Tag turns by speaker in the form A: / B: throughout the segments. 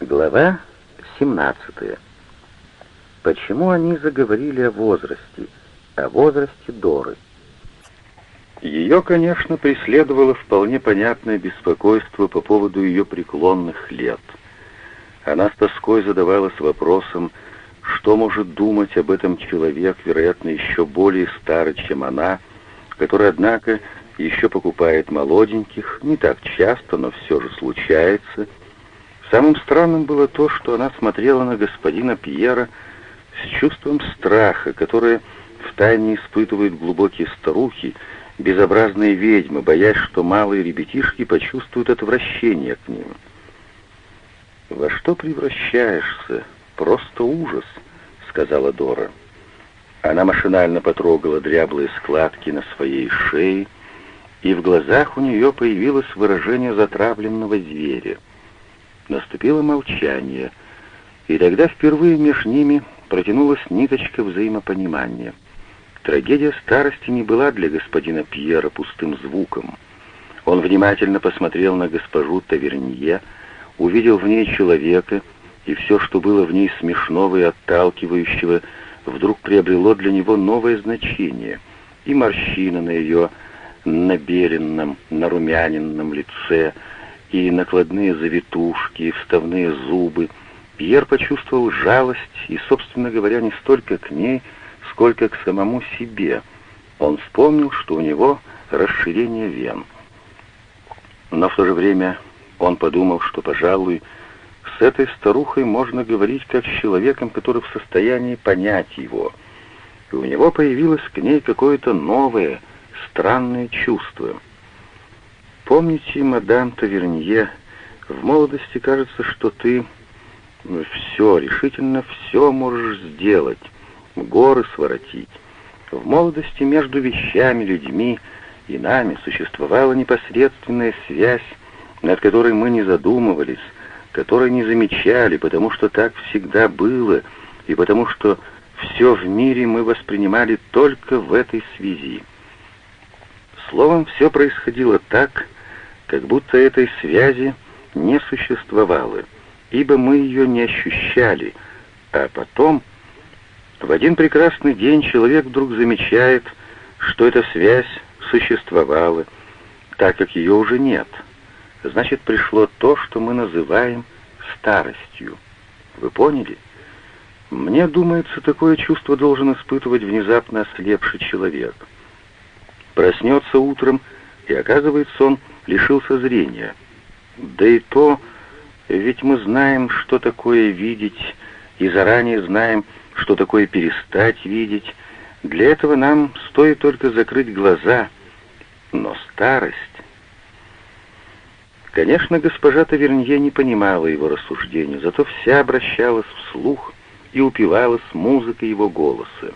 A: Глава 17. Почему они заговорили о возрасте, о возрасте Доры? Ее, конечно, преследовало вполне понятное беспокойство по поводу ее преклонных лет. Она с тоской задавалась вопросом, что может думать об этом человек, вероятно, еще более старый, чем она, который, однако, еще покупает молоденьких, не так часто, но все же случается. Самым странным было то, что она смотрела на господина Пьера с чувством страха, которое втайне испытывают глубокие старухи, безобразные ведьмы, боясь, что малые ребятишки почувствуют отвращение к ним. «Во что превращаешься? Просто ужас», — сказала Дора. Она машинально потрогала дряблые складки на своей шее, и в глазах у нее появилось выражение затравленного зверя. Наступило молчание, и тогда впервые между ними протянулась ниточка взаимопонимания. Трагедия старости не была для господина Пьера пустым звуком. Он внимательно посмотрел на госпожу Тавернье, увидел в ней человека, и все, что было в ней смешного и отталкивающего, вдруг приобрело для него новое значение, и морщина на ее набеленном, нарумяненном лице, и накладные завитушки, вставные зубы. Пьер почувствовал жалость и, собственно говоря, не столько к ней, сколько к самому себе. Он вспомнил, что у него расширение вен. Но в то же время он подумал, что, пожалуй, с этой старухой можно говорить как с человеком, который в состоянии понять его. И у него появилось к ней какое-то новое, странное чувство. Помните, мадам Тавернье, в молодости кажется, что ты все, решительно все можешь сделать, горы своротить. В молодости между вещами, людьми и нами существовала непосредственная связь, над которой мы не задумывались, которой не замечали, потому что так всегда было, и потому что все в мире мы воспринимали только в этой связи. Словом, все происходило так, как будто этой связи не существовало, ибо мы ее не ощущали, а потом, в один прекрасный день человек вдруг замечает, что эта связь существовала, так как ее уже нет. Значит, пришло то, что мы называем старостью. Вы поняли? Мне думается, такое чувство должен испытывать внезапно ослепший человек — Проснется утром, и оказывается, он лишился зрения. Да и то, ведь мы знаем, что такое видеть, и заранее знаем, что такое перестать видеть. Для этого нам стоит только закрыть глаза. Но старость... Конечно, госпожа Тавернье не понимала его рассуждений, зато вся обращалась вслух и упивалась музыкой его голоса.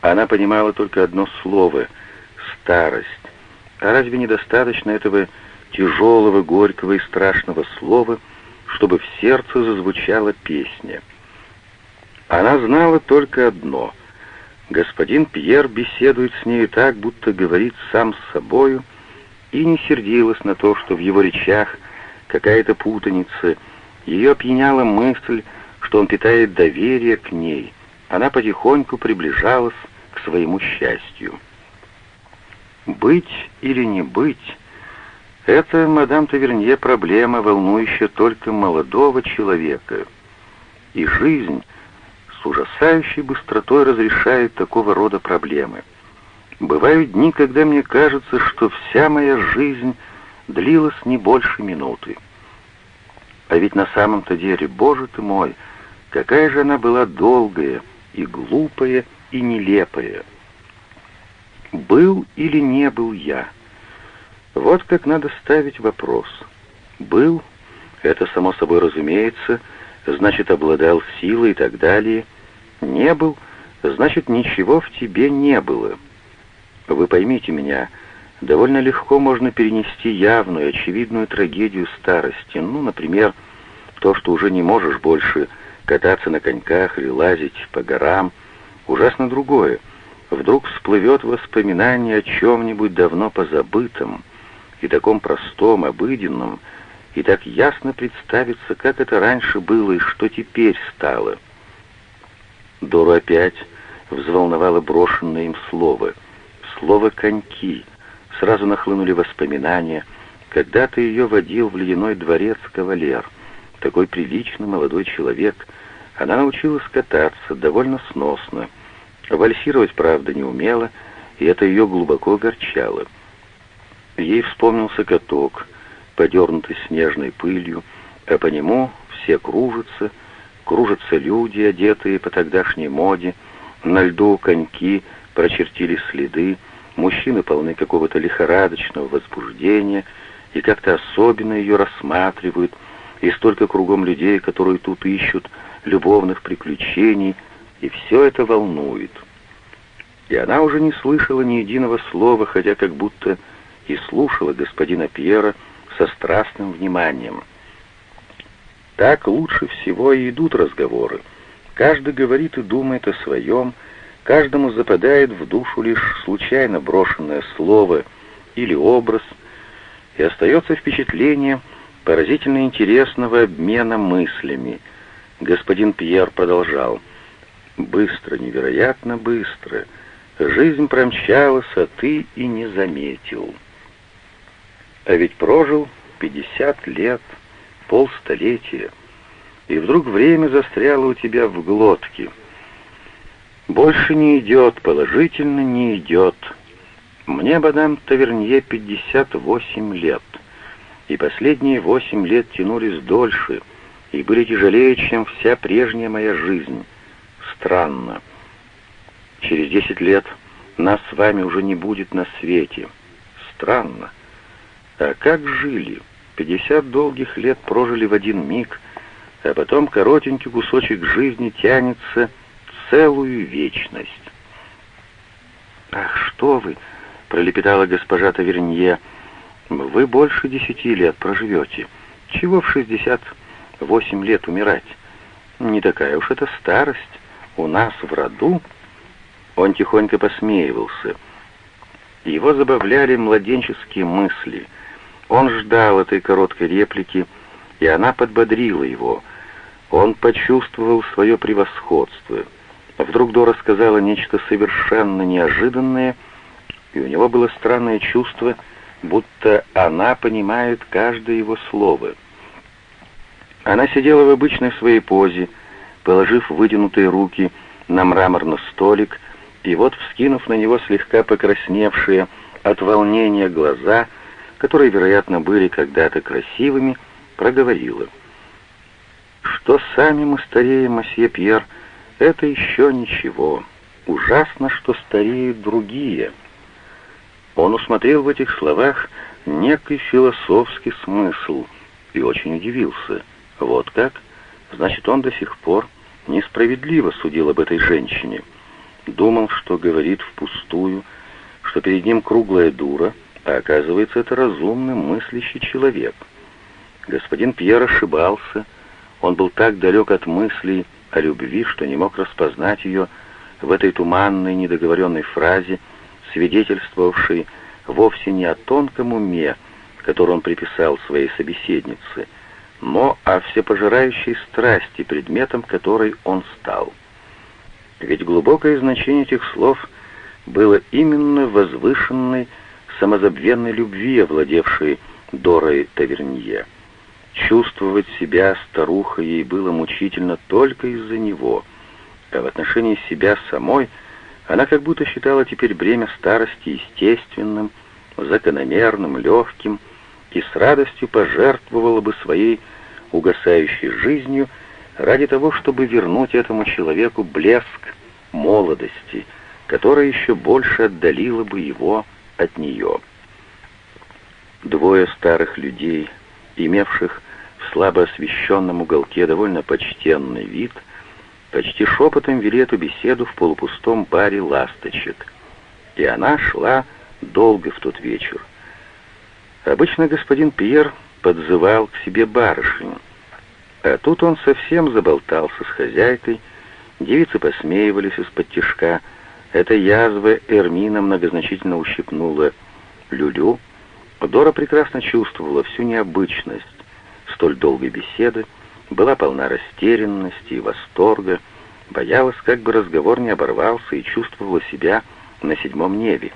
A: Она понимала только одно слово — старость. А разве недостаточно этого тяжелого, горького и страшного слова, чтобы в сердце зазвучала песня? Она знала только одно. Господин Пьер беседует с ней так, будто говорит сам с собою, и не сердилась на то, что в его речах какая-то путаница. Ее опьяняла мысль, что он питает доверие к ней. Она потихоньку приближалась к своему счастью. Быть или не быть — это, мадам Тавернье, проблема, волнующая только молодого человека. И жизнь с ужасающей быстротой разрешает такого рода проблемы. Бывают дни, когда мне кажется, что вся моя жизнь длилась не больше минуты. А ведь на самом-то деле, боже ты мой, какая же она была долгая и глупая и нелепая. Был или не был я? Вот как надо ставить вопрос. Был, это само собой разумеется, значит, обладал силой и так далее. Не был, значит, ничего в тебе не было. Вы поймите меня, довольно легко можно перенести явную, очевидную трагедию старости. Ну, например, то, что уже не можешь больше кататься на коньках или лазить по горам. Ужасно другое — вдруг всплывет воспоминание о чем-нибудь давно позабытом и таком простом, обыденном, и так ясно представиться, как это раньше было и что теперь стало. Дору опять взволновало брошенное им слово. Слово «коньки». Сразу нахлынули воспоминания. Когда-то ее водил в ледяной дворец кавалер. Такой приличный молодой человек. Она научилась кататься довольно сносно. Вальсировать, правда, не умела, и это ее глубоко огорчало. Ей вспомнился каток, подернутый снежной пылью, а по нему все кружатся, кружатся люди, одетые по тогдашней моде, на льду коньки прочертили следы, мужчины полны какого-то лихорадочного возбуждения и как-то особенно ее рассматривают, и столько кругом людей, которые тут ищут любовных приключений, и все это волнует. И она уже не слышала ни единого слова, хотя как будто и слушала господина Пьера со страстным вниманием. Так лучше всего и идут разговоры. Каждый говорит и думает о своем, каждому западает в душу лишь случайно брошенное слово или образ, и остается впечатление поразительно интересного обмена мыслями. Господин Пьер продолжал. «Быстро, невероятно быстро. Жизнь промчалась, а ты и не заметил». А ведь прожил пятьдесят лет, полстолетия, и вдруг время застряло у тебя в глотке. Больше не идет, положительно не идет. Мне, мадам Тавернье, пятьдесят восемь лет, и последние восемь лет тянулись дольше, и были тяжелее, чем вся прежняя моя жизнь. Странно. Через десять лет нас с вами уже не будет на свете. Странно. А как жили? Пятьдесят долгих лет прожили в один миг, а потом коротенький кусочек жизни тянется целую вечность. «Ах, что вы!» — пролепетала госпожа Тавернье. «Вы больше десяти лет проживете. Чего в шестьдесят восемь лет умирать? Не такая уж это старость. У нас в роду...» Он тихонько посмеивался. Его забавляли младенческие мысли — он ждал этой короткой реплики, и она подбодрила его. Он почувствовал свое превосходство. Вдруг Дора сказала нечто совершенно неожиданное, и у него было странное чувство, будто она понимает каждое его слово. Она сидела в обычной своей позе, положив вытянутые руки на мраморный столик, и вот, вскинув на него слегка покрасневшие от волнения глаза, — которые, вероятно, были когда-то красивыми, проговорила. «Что сами мы стареем, мосье Пьер, это еще ничего. Ужасно, что стареют другие». Он усмотрел в этих словах некий философский смысл и очень удивился. Вот как? Значит, он до сих пор несправедливо судил об этой женщине. Думал, что говорит впустую, что перед ним круглая дура — а оказывается, это разумный, мыслящий человек. Господин Пьер ошибался. Он был так далек от мыслей о любви, что не мог распознать ее в этой туманной, недоговоренной фразе, свидетельствовавшей вовсе не о тонком уме, который он приписал своей собеседнице, но о всепожирающей страсти, предметом которой он стал. Ведь глубокое значение этих слов было именно возвышенной, самозабвенной любви, овладевшей Дорой Тавернье. Чувствовать себя старухой ей было мучительно только из-за него, а в отношении себя самой она как будто считала теперь бремя старости естественным, закономерным, легким, и с радостью пожертвовала бы своей угасающей жизнью ради того, чтобы вернуть этому человеку блеск молодости, которая еще больше отдалила бы его от нее. Двое старых людей, имевших в слабо освещенном уголке довольно почтенный вид, почти шепотом вели эту беседу в полупустом баре «Ласточек». И она шла долго в тот вечер. Обычно господин Пьер подзывал к себе барышень, а тут он совсем заболтался с хозяйкой, девицы посмеивались из-под тишка, эта язва Эрмина многозначительно ущипнула Люлю. Дора прекрасно чувствовала всю необычность, столь долгой беседы, была полна растерянности и восторга, боялась, как бы разговор не оборвался, и чувствовала себя на седьмом небе.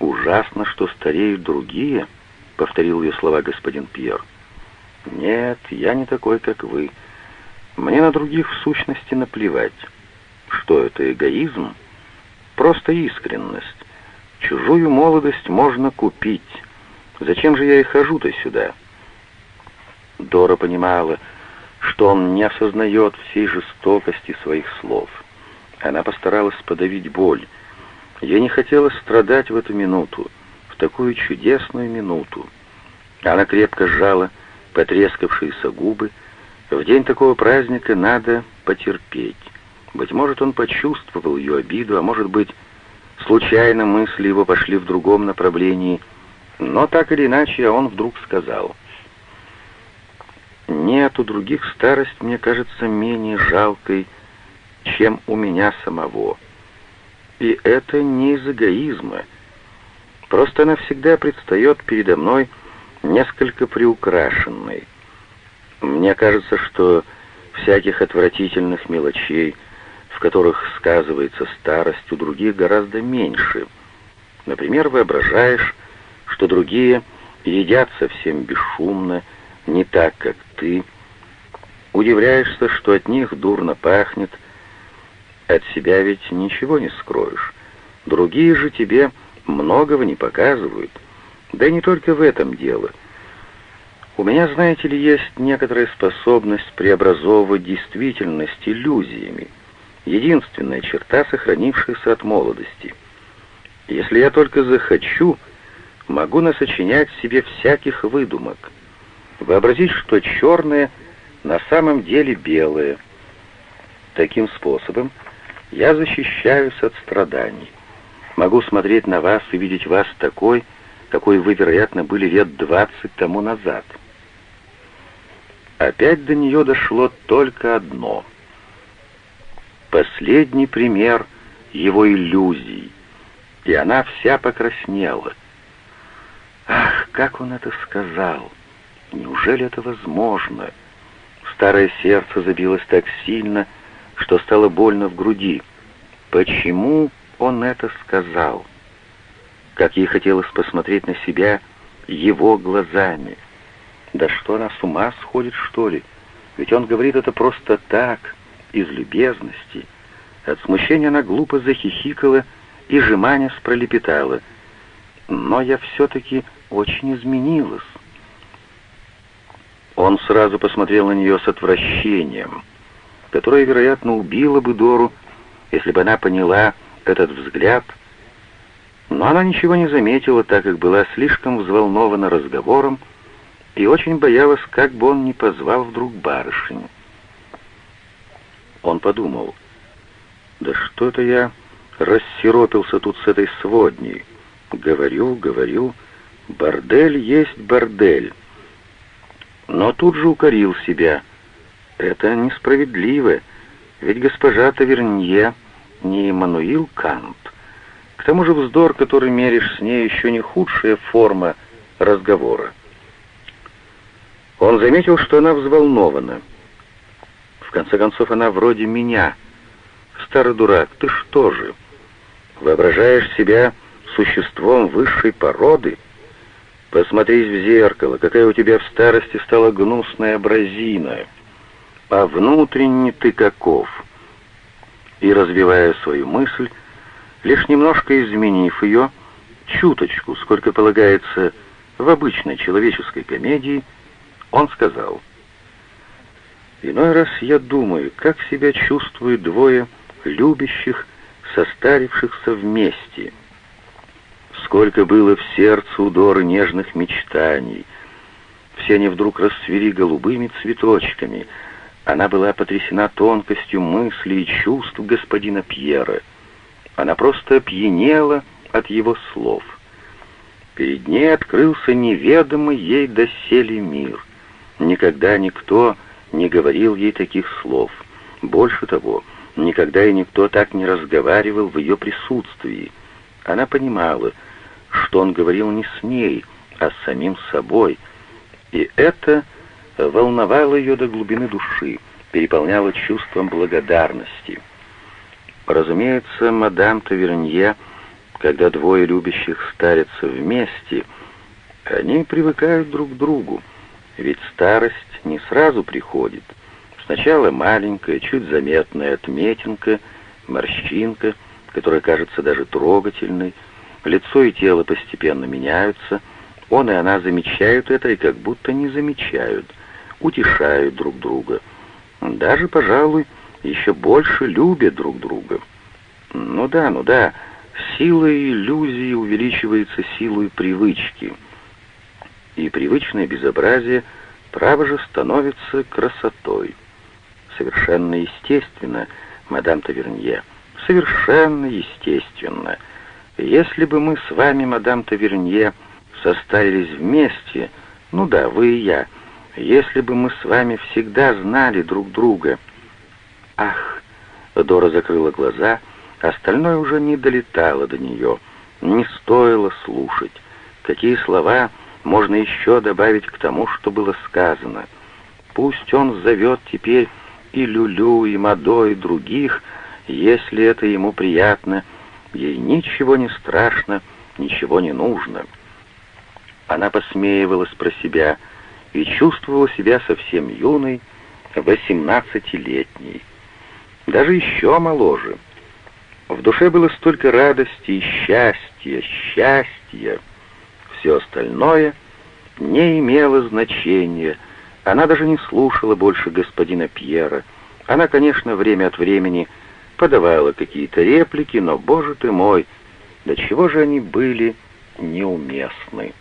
A: «Ужасно, что стареют другие», — повторил ее слова господин Пьер. «Нет, я не такой, как вы. Мне на других в сущности наплевать. Что это, эгоизм? Просто искренность. Чужую молодость можно купить. Зачем же я и хожу-то сюда?» Дора понимала, что он не осознает всей жестокости своих слов. Она постаралась подавить боль. Ей не хотелось страдать в эту минуту, в такую чудесную минуту. Она крепко сжала потрескавшиеся губы. В день такого праздника надо потерпеть. Быть может, он почувствовал ее обиду, а может быть, случайно мысли его пошли в другом направлении. Но так или иначе, он вдруг сказал. «Нет, у других старость мне кажется менее жалкой, чем у меня самого. И это не из эгоизма. Просто она всегда предстает передо мной несколько приукрашенной. Мне кажется, что всяких отвратительных мелочей, в которых сказывается старость, у других гораздо меньше. Например, воображаешь, что другие едят совсем бесшумно, не так, как ты. Удивляешься, что от них дурно пахнет. От себя ведь ничего не скроешь. Другие же тебе многого не показывают — да и не только в этом дело. У меня, знаете ли, есть некоторая способность преобразовывать действительность иллюзиями. Единственная черта, сохранившаяся от молодости. Если я только захочу, могу насочинять себе всяких выдумок. Вообразить, что черное на самом деле белое. Таким способом я защищаюсь от страданий. Могу смотреть на вас и видеть вас такой, какой вы, вероятно, были лет двадцать тому назад. Опять до нее дошло только одно. Последний пример его иллюзий, и она вся покраснела. Ах, как он это сказал! Неужели это возможно? Старое сердце забилось так сильно, что стало больно в груди. Почему он это сказал? как ей хотелось посмотреть на себя его глазами. Да что она с ума сходит, что ли? Ведь он говорит это просто так, из любезности. От смущения она глупо захихикала и жеманясь пролепетала. Но я все-таки очень изменилась. Он сразу посмотрел на нее с отвращением, которое, вероятно, убило бы Дору, если бы она поняла этот взгляд — но она ничего не заметила, так как была слишком взволнована разговором и очень боялась, как бы он не позвал вдруг барышень. Он подумал, да что это я рассеропился тут с этой сводней. Говорю, говорю, бордель есть бордель. Но тут же укорил себя. Это несправедливо, ведь госпожа Тавернье не Эммануил Кант. К тому же вздор, который меришь с ней, еще не худшая форма разговора. Он заметил, что она взволнована. В конце концов, она вроде меня. Старый дурак, ты что же? Воображаешь себя существом высшей породы? Посмотрись в зеркало, какая у тебя в старости стала гнусная бразина. А внутренне ты каков? И, развивая свою мысль, лишь немножко изменив ее, чуточку, сколько полагается в обычной человеческой комедии, он сказал, «Иной раз я думаю, как себя чувствуют двое любящих, состарившихся вместе. Сколько было в сердце удоры нежных мечтаний. Все они вдруг расцвели голубыми цветочками. Она была потрясена тонкостью мыслей и чувств господина Пьера — она просто опьянела от его слов. Перед ней открылся неведомый ей доселе мир. Никогда никто не говорил ей таких слов. Больше того, никогда и никто так не разговаривал в ее присутствии. Она понимала, что он говорил не с ней, а с самим собой, И это волновало ее до глубины души, переполняло чувством благодарности. Разумеется, мадам Тавернье, когда двое любящих старятся вместе, они привыкают друг к другу, ведь старость не сразу приходит. Сначала маленькая, чуть заметная отметинка, морщинка, которая кажется даже трогательной, лицо и тело постепенно меняются, он и она замечают это и как будто не замечают, утешают друг друга. Даже, пожалуй, еще больше любят друг друга. Ну да, ну да, сила иллюзии увеличивается силой привычки. И привычное безобразие, право же, становится красотой. Совершенно естественно, мадам Тавернье, совершенно естественно. Если бы мы с вами, мадам Тавернье, состарились вместе, ну да, вы и я, если бы мы с вами всегда знали друг друга. Ах, Дора закрыла глаза, остальное уже не долетало до нее, не стоило слушать. Какие слова можно еще добавить к тому, что было сказано? Пусть он зовет теперь и Люлю, и Мадо, и других, если это ему приятно, ей ничего не страшно, ничего не нужно. Она посмеивалась про себя и чувствовала себя совсем юной, восемнадцатилетней, даже еще моложе. В душе было столько радости и счастья, счастья. Все остальное не имело значения. Она даже не слушала больше господина Пьера. Она, конечно, время от времени подавала какие-то реплики, но, боже ты мой, до чего же они были неуместны.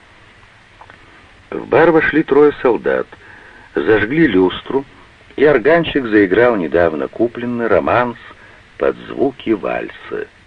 A: В бар вошли трое солдат, зажгли люстру, и органчик заиграл недавно купленный романс под звуки вальса —